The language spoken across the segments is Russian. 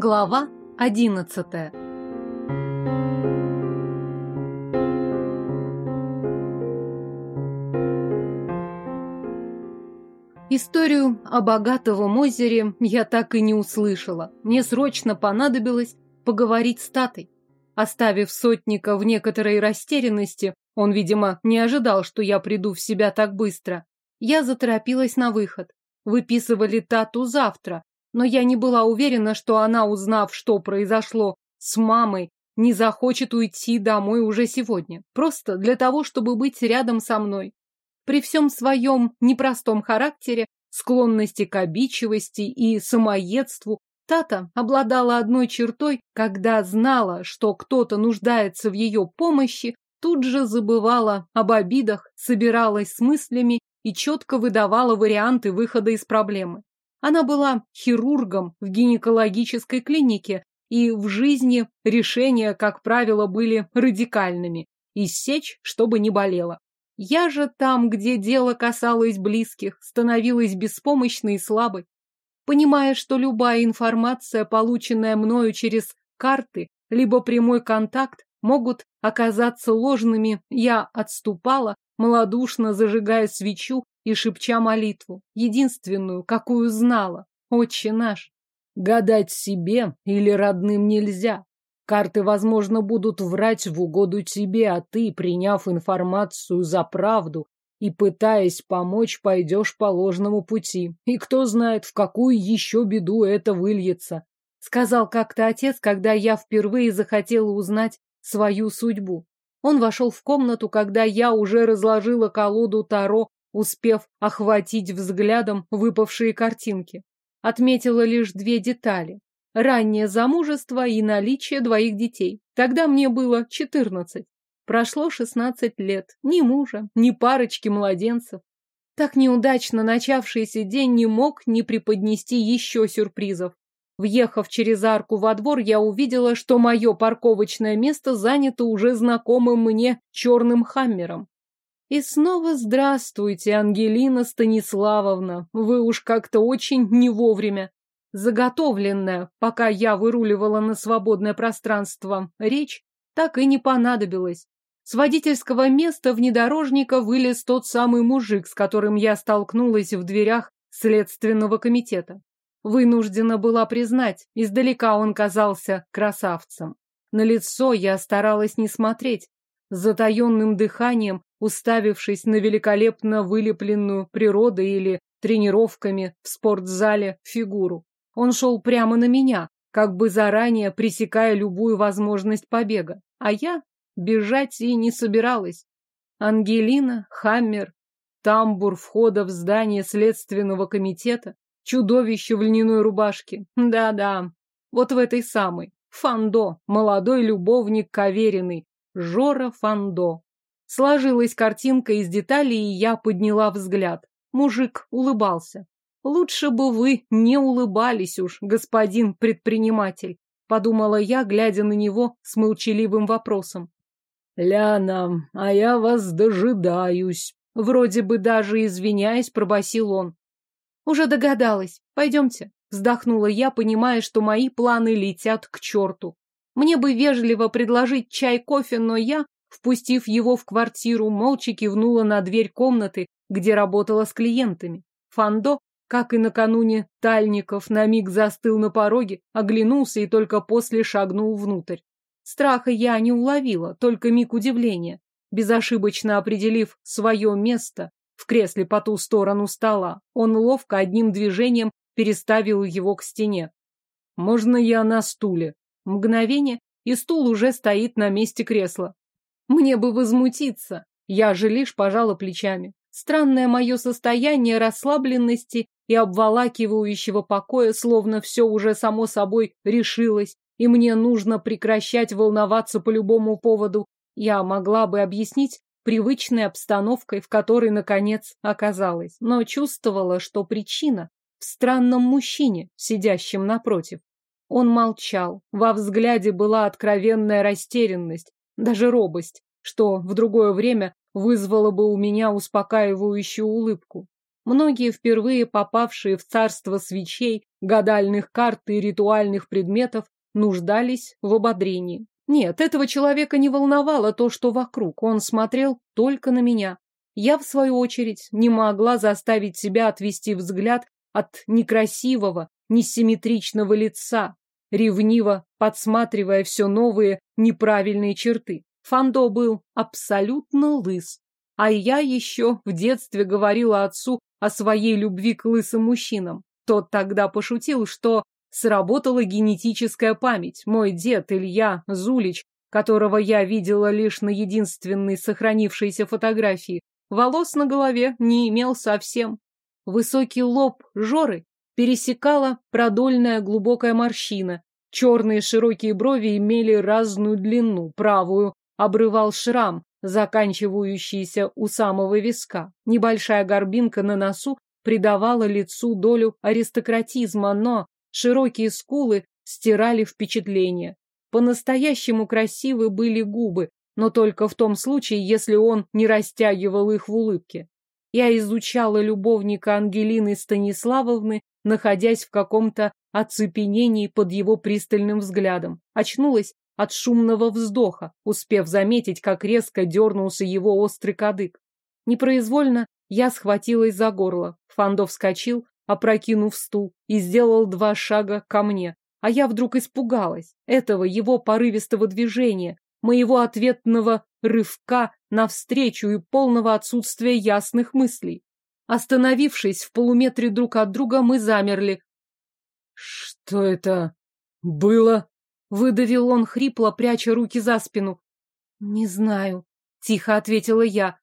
Глава одиннадцатая Историю о богатом озере я так и не услышала. Мне срочно понадобилось поговорить с Татой. Оставив сотника в некоторой растерянности, он, видимо, не ожидал, что я приду в себя так быстро. Я заторопилась на выход. Выписывали Тату завтра, но я не была уверена, что она, узнав, что произошло с мамой, не захочет уйти домой уже сегодня. Просто для того, чтобы быть рядом со мной. При всем своем непростом характере, склонности к обидчивости и самоедству, Тата обладала одной чертой, когда знала, что кто-то нуждается в ее помощи, тут же забывала об обидах, собиралась с мыслями и четко выдавала варианты выхода из проблемы. Она была хирургом в гинекологической клинике, и в жизни решения, как правило, были радикальными – иссечь, чтобы не болело. Я же там, где дело касалось близких, становилась беспомощной и слабой. Понимая, что любая информация, полученная мною через карты, либо прямой контакт, могут оказаться ложными, я отступала, малодушно зажигая свечу и шепча молитву, единственную, какую знала, отче наш. Гадать себе или родным нельзя. Карты, возможно, будут врать в угоду тебе, а ты, приняв информацию за правду и пытаясь помочь, пойдешь по ложному пути. И кто знает, в какую еще беду это выльется. Сказал как-то отец, когда я впервые захотела узнать свою судьбу. Он вошел в комнату, когда я уже разложила колоду Таро, успев охватить взглядом выпавшие картинки. Отметила лишь две детали раннее замужество и наличие двоих детей. Тогда мне было четырнадцать. Прошло шестнадцать лет. Ни мужа, ни парочки младенцев. Так неудачно начавшийся день не мог не преподнести еще сюрпризов. Въехав через арку во двор, я увидела, что мое парковочное место занято уже знакомым мне черным хаммером. И снова здравствуйте, Ангелина Станиславовна. Вы уж как-то очень не вовремя заготовленная, пока я выруливала на свободное пространство, речь так и не понадобилась. С водительского места внедорожника вылез тот самый мужик, с которым я столкнулась в дверях Следственного комитета. Вынуждена была признать, издалека он казался красавцем. На лицо я старалась не смотреть, с затаенным дыханием, уставившись на великолепно вылепленную природой или тренировками в спортзале фигуру. Он шел прямо на меня, как бы заранее пресекая любую возможность побега. А я бежать и не собиралась. Ангелина, Хаммер, тамбур входа в здание следственного комитета, чудовище в льняной рубашке. Да-да, вот в этой самой. Фандо, молодой любовник Кавериной, Жора Фандо. Сложилась картинка из деталей, и я подняла взгляд. Мужик улыбался. Лучше бы вы не улыбались уж, господин предприниматель, подумала я, глядя на него с молчаливым вопросом. Ляна, а я вас дожидаюсь. Вроде бы даже извиняясь, пробасил он. Уже догадалась. Пойдемте. Вздохнула я, понимая, что мои планы летят к черту. Мне бы вежливо предложить чай-кофе, но я, впустив его в квартиру, молча кивнула на дверь комнаты, где работала с клиентами. Фандо как и накануне Тальников, на миг застыл на пороге, оглянулся и только после шагнул внутрь. Страха я не уловила, только миг удивления. Безошибочно определив свое место в кресле по ту сторону стола, он ловко одним движением переставил его к стене. «Можно я на стуле?» Мгновение, и стул уже стоит на месте кресла. Мне бы возмутиться. Я же лишь пожала плечами. Странное мое состояние расслабленности и обволакивающего покоя, словно все уже само собой решилось, и мне нужно прекращать волноваться по любому поводу, я могла бы объяснить привычной обстановкой, в которой, наконец, оказалась, но чувствовала, что причина в странном мужчине, сидящем напротив. Он молчал, во взгляде была откровенная растерянность, даже робость, что в другое время вызвало бы у меня успокаивающую улыбку. Многие, впервые попавшие в царство свечей, гадальных карт и ритуальных предметов, нуждались в ободрении. Нет, этого человека не волновало то, что вокруг, он смотрел только на меня. Я, в свою очередь, не могла заставить себя отвести взгляд от некрасивого, несимметричного лица, ревниво подсматривая все новые неправильные черты. Фандо был абсолютно лыс. А я еще в детстве говорила отцу о своей любви к лысым мужчинам. Тот тогда пошутил, что сработала генетическая память. Мой дед Илья Зулич, которого я видела лишь на единственной сохранившейся фотографии, волос на голове не имел совсем. Высокий лоб Жоры пересекала продольная глубокая морщина. Черные широкие брови имели разную длину, правую обрывал шрам, заканчивающийся у самого виска. Небольшая горбинка на носу придавала лицу долю аристократизма, но широкие скулы стирали впечатление. По-настоящему красивы были губы, но только в том случае, если он не растягивал их в улыбке. Я изучала любовника Ангелины Станиславовны, находясь в каком-то оцепенении под его пристальным взглядом. Очнулась от шумного вздоха, успев заметить, как резко дернулся его острый кадык. Непроизвольно я схватилась за горло. Фандо вскочил, опрокинув стул, и сделал два шага ко мне. А я вдруг испугалась этого его порывистого движения, моего ответного рывка навстречу и полного отсутствия ясных мыслей. Остановившись в полуметре друг от друга, мы замерли. «Что это было?» — выдавил он хрипло, пряча руки за спину. «Не знаю», — тихо ответила я.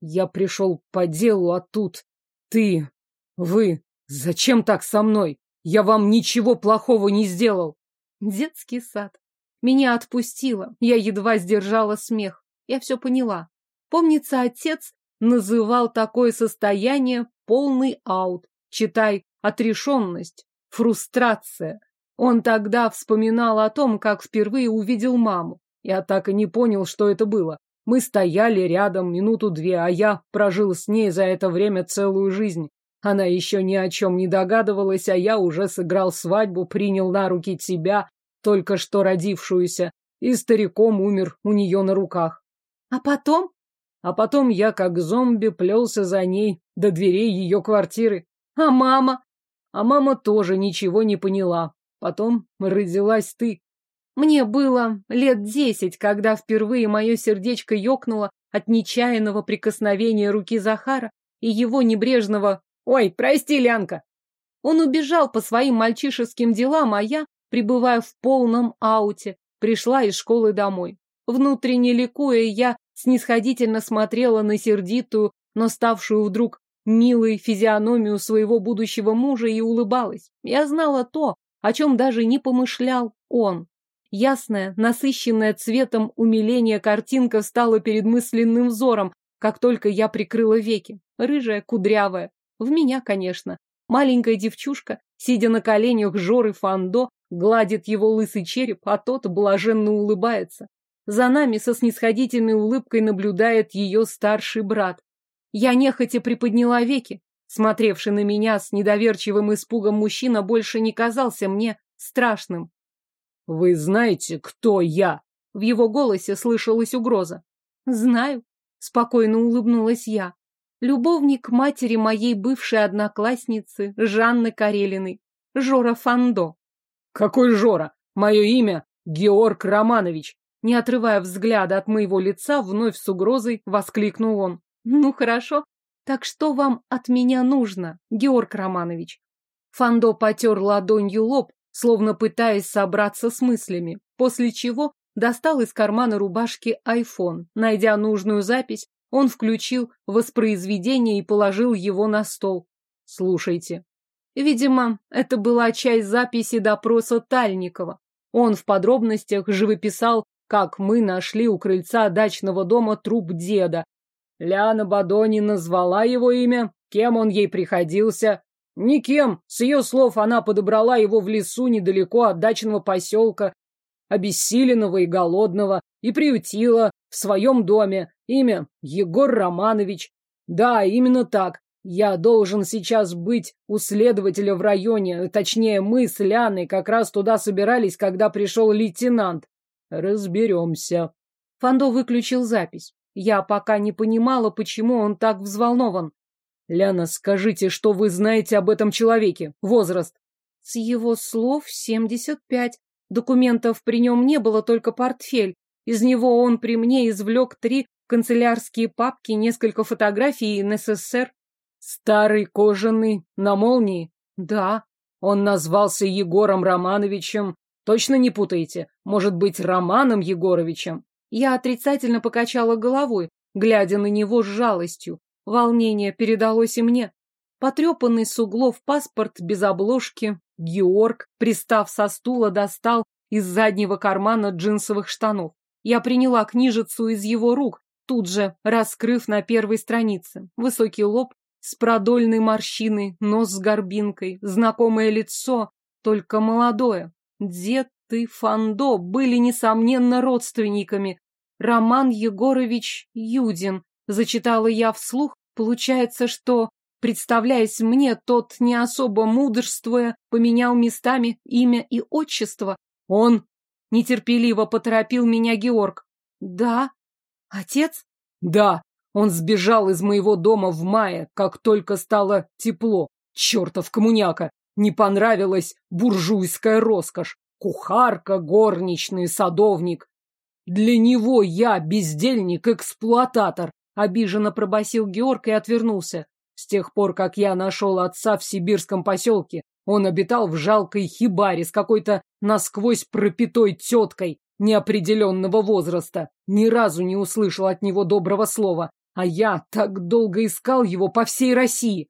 «Я пришел по делу, а тут ты, вы, зачем так со мной? Я вам ничего плохого не сделал». Детский сад. Меня отпустило, я едва сдержала смех. Я все поняла. Помнится, отец называл такое состояние полный аут. Читай, отрешенность, фрустрация. Он тогда вспоминал о том, как впервые увидел маму. Я так и не понял, что это было. Мы стояли рядом минуту-две, а я прожил с ней за это время целую жизнь. Она еще ни о чем не догадывалась, а я уже сыграл свадьбу, принял на руки тебя, только что родившуюся, и стариком умер у нее на руках. А потом? А потом я, как зомби, плелся за ней до дверей ее квартиры. А мама? А мама тоже ничего не поняла. Потом родилась ты. Мне было лет десять, когда впервые мое сердечко ёкнуло от нечаянного прикосновения руки Захара и его небрежного «Ой, прости, Лянка!». Он убежал по своим мальчишеским делам, а я пребывая в полном ауте, пришла из школы домой. Внутренне ликуя, я снисходительно смотрела на сердитую, но ставшую вдруг милой физиономию своего будущего мужа и улыбалась. Я знала то, о чем даже не помышлял он. Ясная, насыщенная цветом умиления картинка стала перед мысленным взором, как только я прикрыла веки. Рыжая, кудрявая. В меня, конечно. Маленькая девчушка, сидя на коленях Жоры Фандо, Гладит его лысый череп, а тот блаженно улыбается. За нами со снисходительной улыбкой наблюдает ее старший брат. Я нехотя приподняла веки. Смотревший на меня с недоверчивым испугом мужчина больше не казался мне страшным. «Вы знаете, кто я?» В его голосе слышалась угроза. «Знаю», — спокойно улыбнулась я. «Любовник матери моей бывшей одноклассницы Жанны Карелиной, Жора Фандо». Какой Жора? Мое имя Георг Романович. Не отрывая взгляда от моего лица, вновь с угрозой воскликнул он. Ну хорошо. Так что вам от меня нужно, Георг Романович? Фандо потер ладонью лоб, словно пытаясь собраться с мыслями, после чего достал из кармана рубашки айфон. Найдя нужную запись, он включил воспроизведение и положил его на стол. Слушайте. Видимо, это была часть записи допроса Тальникова. Он в подробностях живописал, как мы нашли у крыльца дачного дома труп деда. Ляна Бадони назвала его имя, кем он ей приходился. Никем, с ее слов она подобрала его в лесу недалеко от дачного поселка, обессиленного и голодного, и приютила в своем доме. Имя Егор Романович. Да, именно так. Я должен сейчас быть у следователя в районе, точнее, мы с Ляной как раз туда собирались, когда пришел лейтенант. Разберемся. Фандо выключил запись. Я пока не понимала, почему он так взволнован. Ляна, скажите, что вы знаете об этом человеке? Возраст? С его слов семьдесят пять. Документов при нем не было, только портфель. Из него он при мне извлек три канцелярские папки, несколько фотографий и НССР. Старый кожаный, на молнии? Да. Он назвался Егором Романовичем. Точно не путаете? Может быть, Романом Егоровичем? Я отрицательно покачала головой, глядя на него с жалостью. Волнение передалось и мне. Потрепанный с углов паспорт без обложки, Георг, пристав со стула, достал из заднего кармана джинсовых штанов. Я приняла книжицу из его рук, тут же раскрыв на первой странице. Высокий лоб с продольной морщиной, нос с горбинкой, знакомое лицо, только молодое. Дед и Фандо были, несомненно, родственниками. Роман Егорович Юдин, зачитала я вслух, Получается, что, представляясь мне, тот, не особо мудрствуя, поменял местами имя и отчество. Он нетерпеливо поторопил меня Георг. Да? Отец? Да. Он сбежал из моего дома в мае, как только стало тепло. Чертов коммуняка! Не понравилась буржуйская роскошь. Кухарка, горничный, садовник. Для него я бездельник-эксплуататор. Обиженно пробасил Георг и отвернулся. С тех пор, как я нашел отца в сибирском поселке, он обитал в жалкой хибаре с какой-то насквозь пропитой теткой неопределенного возраста. Ни разу не услышал от него доброго слова, а я так долго искал его по всей России.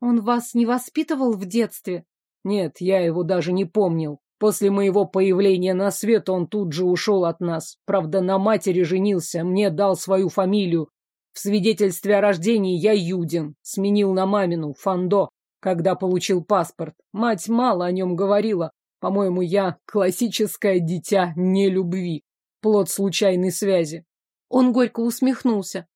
Он вас не воспитывал в детстве? Нет, я его даже не помнил. После моего появления на свет он тут же ушел от нас. Правда, на матери женился, мне дал свою фамилию, в свидетельстве о рождении я Юдин, сменил на мамину, Фандо, когда получил паспорт. Мать мало о нем говорила. По-моему, я классическое дитя нелюбви, плод случайной связи. Он горько усмехнулся.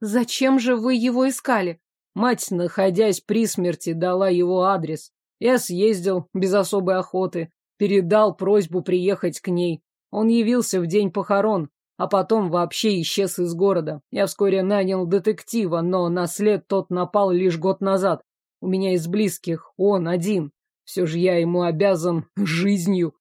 Зачем же вы его искали? Мать, находясь при смерти, дала его адрес. Я съездил без особой охоты, передал просьбу приехать к ней. Он явился в день похорон, а потом вообще исчез из города. Я вскоре нанял детектива, но на след тот напал лишь год назад. У меня из близких он один. Все же я ему обязан жизнью.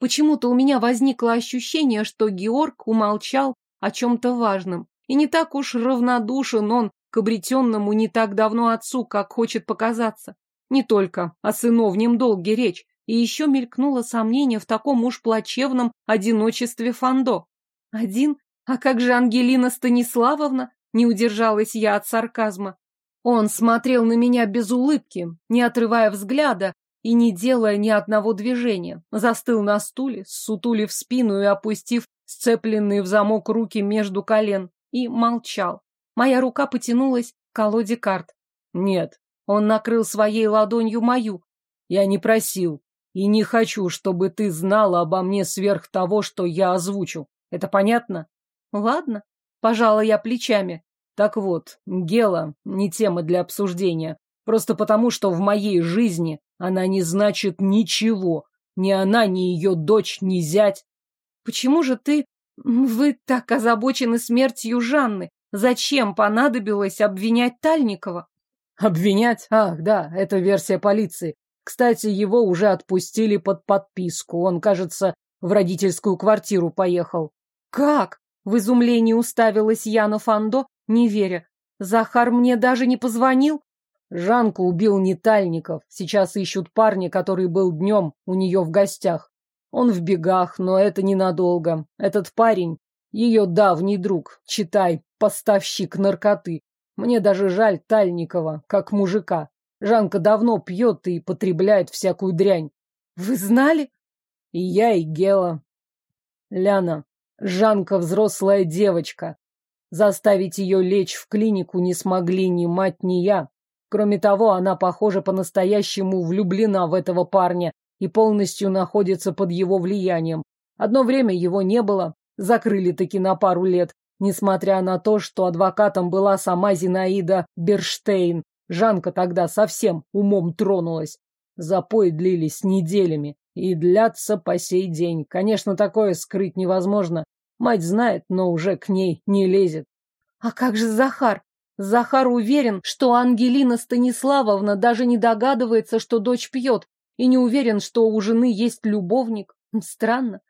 Почему-то у меня возникло ощущение, что Георг умолчал о чем-то важном. И не так уж равнодушен он к обретенному не так давно отцу, как хочет показаться. Не только о сыновнем долге речь, и еще мелькнуло сомнение в таком уж плачевном одиночестве Фандо. Один? А как же Ангелина Станиславовна? Не удержалась я от сарказма. Он смотрел на меня без улыбки, не отрывая взгляда и не делая ни одного движения. Застыл на стуле, сутулив спину и опустив сцепленные в замок руки между колен, и молчал. Моя рука потянулась к колоде карт. Нет, он накрыл своей ладонью мою. Я не просил и не хочу, чтобы ты знала обо мне сверх того, что я озвучил. Это понятно? Ладно. Пожала я плечами. Так вот, Гела не тема для обсуждения. Просто потому, что в моей жизни она не значит ничего. Ни она, ни ее дочь, ни зять. Почему же ты... Вы так озабочены смертью Жанны. Зачем понадобилось обвинять Тальникова? Обвинять? Ах, да, это версия полиции. Кстати, его уже отпустили под подписку. Он, кажется, в родительскую квартиру поехал. Как? В изумлении уставилась я на Фандо, не веря. Захар мне даже не позвонил? Жанку убил Нетальников. Сейчас ищут парня, который был днем у нее в гостях. Он в бегах, но это ненадолго. Этот парень — ее давний друг, читай, поставщик наркоты. Мне даже жаль Тальникова, как мужика. Жанка давно пьет и потребляет всякую дрянь. Вы знали? И я, и Гела. Ляна, Жанка взрослая девочка. Заставить ее лечь в клинику не смогли ни мать, ни я. Кроме того, она, похоже, по-настоящему влюблена в этого парня и полностью находится под его влиянием. Одно время его не было, закрыли таки на пару лет, несмотря на то, что адвокатом была сама Зинаида Берштейн, Жанка тогда совсем умом тронулась. Запои длились неделями и длятся по сей день. Конечно, такое скрыть невозможно. Мать знает, но уже к ней не лезет. А как же Захар? Захар уверен, что Ангелина Станиславовна даже не догадывается, что дочь пьет, и не уверен, что у жены есть любовник. Странно.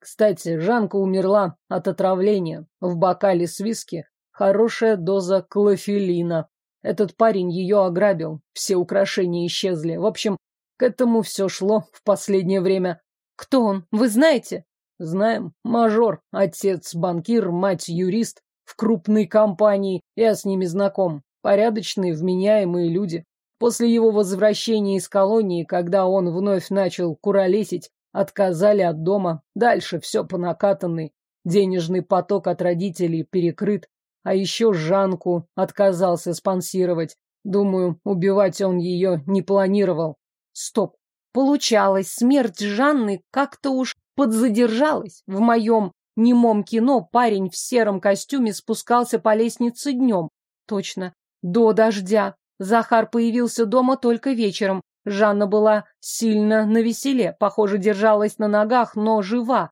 Кстати, Жанка умерла от отравления. В бокале с виски хорошая доза клофелина. Этот парень ее ограбил, все украшения исчезли. В общем, к этому все шло в последнее время. Кто он, вы знаете? Знаем. Мажор, отец банкир, мать юрист в крупной компании. Я с ними знаком. Порядочные, вменяемые люди. После его возвращения из колонии, когда он вновь начал куролесить, отказали от дома. Дальше все по накатанной. Денежный поток от родителей перекрыт. А еще Жанку отказался спонсировать. Думаю, убивать он ее не планировал. Стоп. Получалось, смерть Жанны как-то уж подзадержалась. В моем немом кино парень в сером костюме спускался по лестнице днем. Точно. До дождя. Захар появился дома только вечером. Жанна была сильно навеселе, похоже, держалась на ногах, но жива.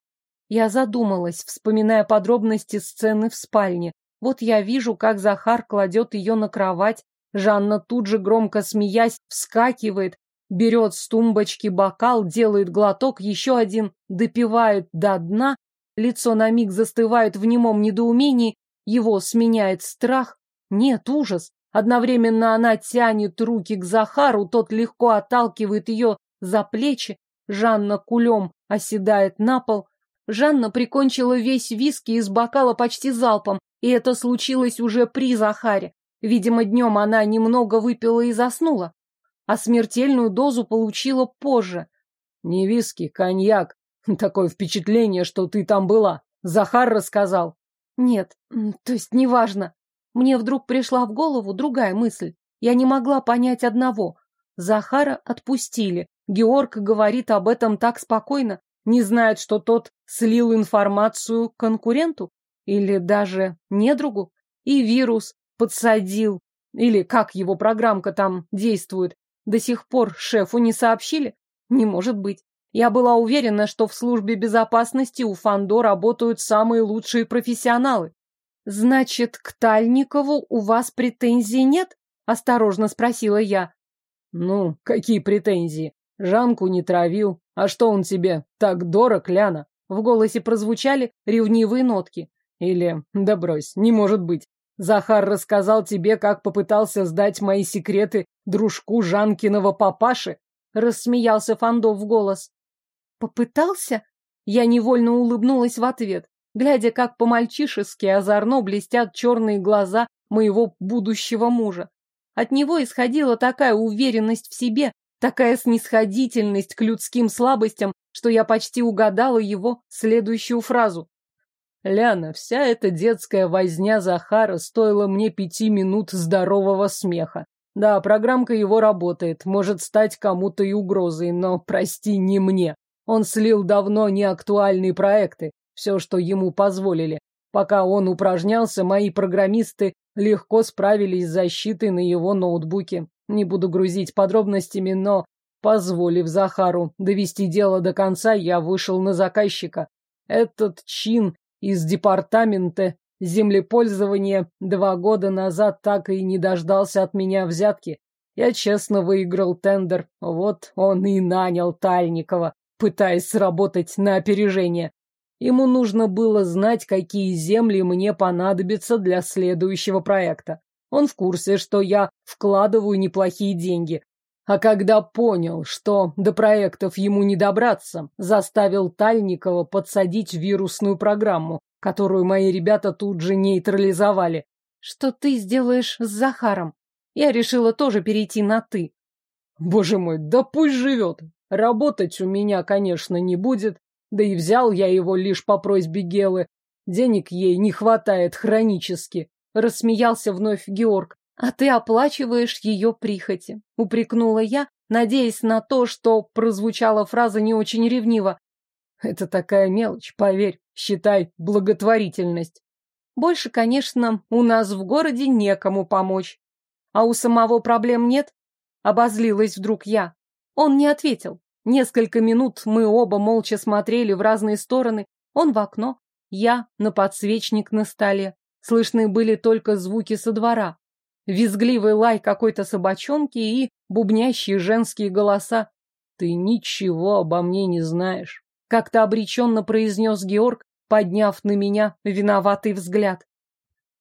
Я задумалась, вспоминая подробности сцены в спальне. Вот я вижу, как Захар кладет ее на кровать. Жанна тут же, громко смеясь, вскакивает, берет с тумбочки бокал, делает глоток, еще один, допивает до дна. Лицо на миг застывает в немом недоумении, его сменяет страх. Нет, ужас. Одновременно она тянет руки к Захару, тот легко отталкивает ее за плечи. Жанна кулем оседает на пол. Жанна прикончила весь виски из бокала почти залпом, и это случилось уже при Захаре. Видимо, днем она немного выпила и заснула, а смертельную дозу получила позже. Не виски, коньяк. Такое впечатление, что ты там была. Захар рассказал. Нет, то есть неважно. Мне вдруг пришла в голову другая мысль. Я не могла понять одного. Захара отпустили. Георг говорит об этом так спокойно. Не знает, что тот слил информацию конкуренту или даже недругу. И вирус подсадил. Или как его программка там действует. До сих пор шефу не сообщили? Не может быть. Я была уверена, что в службе безопасности у Фандо работают самые лучшие профессионалы. Значит, к Тальникову у вас претензий нет? Осторожно спросила я. Ну, какие претензии? Жанку не травил. А что он тебе так дорог, Ляна? В голосе прозвучали ревнивые нотки. Или, да брось, не может быть. Захар рассказал тебе, как попытался сдать мои секреты дружку Жанкиного папаши? Рассмеялся Фандов в голос. Попытался? Я невольно улыбнулась в ответ глядя, как по-мальчишески озорно блестят черные глаза моего будущего мужа. От него исходила такая уверенность в себе, такая снисходительность к людским слабостям, что я почти угадала его следующую фразу. Ляна, вся эта детская возня Захара стоила мне пяти минут здорового смеха. Да, программка его работает, может стать кому-то и угрозой, но, прости, не мне. Он слил давно неактуальные проекты, все, что ему позволили. Пока он упражнялся, мои программисты легко справились с защитой на его ноутбуке. Не буду грузить подробностями, но, позволив Захару довести дело до конца, я вышел на заказчика. Этот чин из департамента землепользования два года назад так и не дождался от меня взятки. Я честно выиграл тендер, вот он и нанял Тальникова, пытаясь сработать на опережение. Ему нужно было знать, какие земли мне понадобятся для следующего проекта. Он в курсе, что я вкладываю неплохие деньги. А когда понял, что до проектов ему не добраться, заставил Тальникова подсадить вирусную программу, которую мои ребята тут же нейтрализовали. Что ты сделаешь с Захаром? Я решила тоже перейти на «ты». Боже мой, да пусть живет. Работать у меня, конечно, не будет, да и взял я его лишь по просьбе Гелы. Денег ей не хватает хронически. Рассмеялся вновь Георг. А ты оплачиваешь ее прихоти. Упрекнула я, надеясь на то, что прозвучала фраза не очень ревниво. Это такая мелочь, поверь. Считай благотворительность. Больше, конечно, у нас в городе некому помочь. А у самого проблем нет? Обозлилась вдруг я. Он не ответил. Несколько минут мы оба молча смотрели в разные стороны. Он в окно, я на подсвечник на столе. Слышны были только звуки со двора. Визгливый лай какой-то собачонки и бубнящие женские голоса. «Ты ничего обо мне не знаешь», — как-то обреченно произнес Георг, подняв на меня виноватый взгляд.